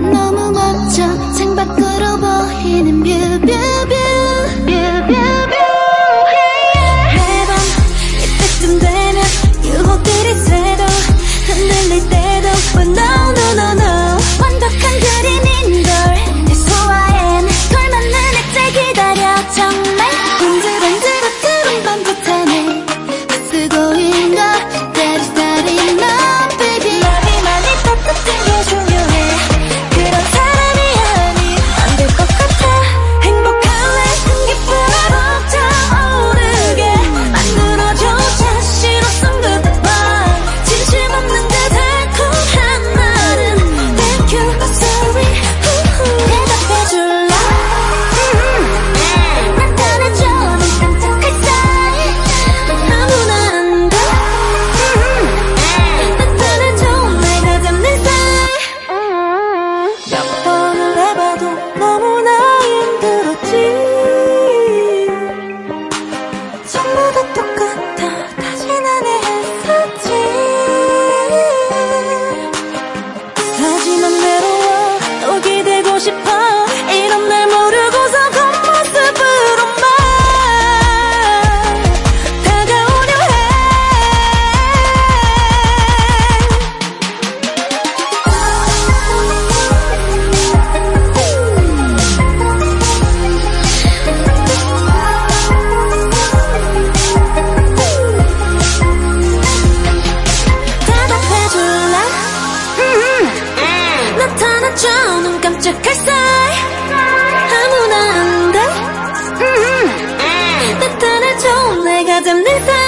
너무 멋져. 창밖으로 보이는 뷰뷰. 나타나줘 눈 깜짝할 사이. 아무나 안돼 나타나줘. 내가 잡는 사이